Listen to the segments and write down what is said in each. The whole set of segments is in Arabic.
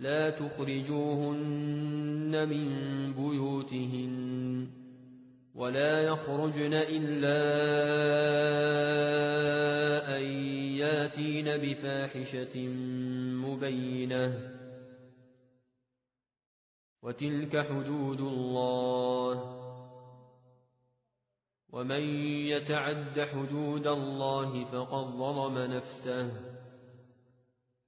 لا تخرجوهن من بيوتهن ولا يخرجن إلا أن ياتين بفاحشة مبينة. وتلك حدود الله. ومن يتعد حدود الله فقد ظلم نفسه.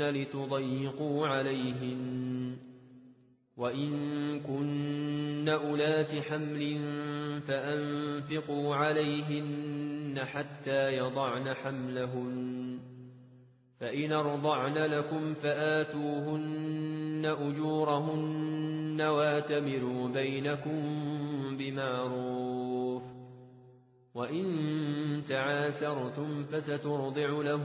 تضاروهن لتضيقوا عليهن وإن كن أولات حمل فأنفقوا عليهن حتى يضعن حملهن فإن ارضعن لكم فآتوهن أجورهن واتمروا بينكم بمعروف وإن تعاسرتم فسترضع له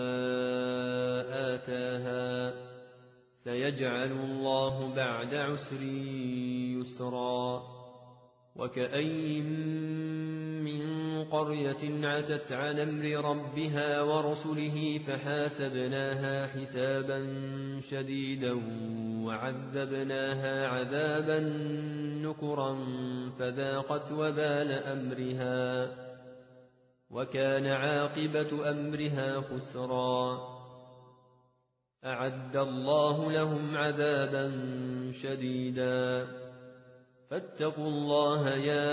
سيجعل الله بعد عسر يسرا وكأي من قرية عتت عن أمر ربها ورسله فحاسبناها حسابا شديدا وعذبناها عذابا نكرا فذاقت وبال أمرها وكان عاقبة أمرها خسرا أعد الله لهم عذابا شديدا. فاتقوا الله يا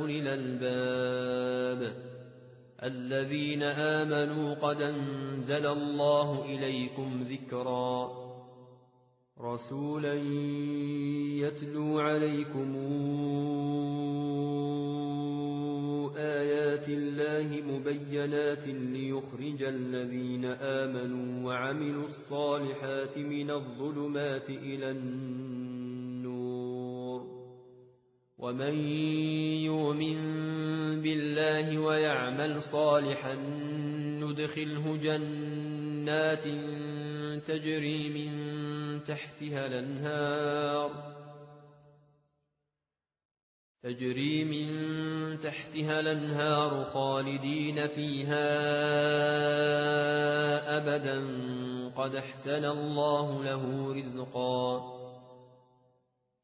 أولي الألباب. الذين آمنوا قد أنزل الله إليكم ذكرا. رسولا يتلو عليكم الله مبينات ليخرج الذين آمنوا وعملوا الصالحات من الظلمات إلى النور. ومن يؤمن بالله ويعمل صالحا ندخله جنات تجري من تحتها الأنهار. تجري من تحتها الأنهار خالدين فيها أبدا. قد أحسن الله له رزقا.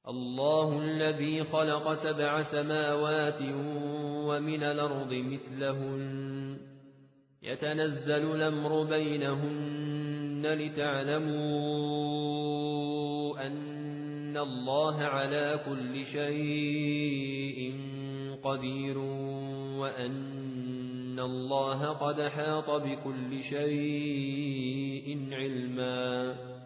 الله الذي خلق سبع سماوات ومن الأرض مثلهن. يتنزل الأمر بينهن لتعلموا أن الله على كل شيء قدير وأن الله قد حاط بكل شيء علمًا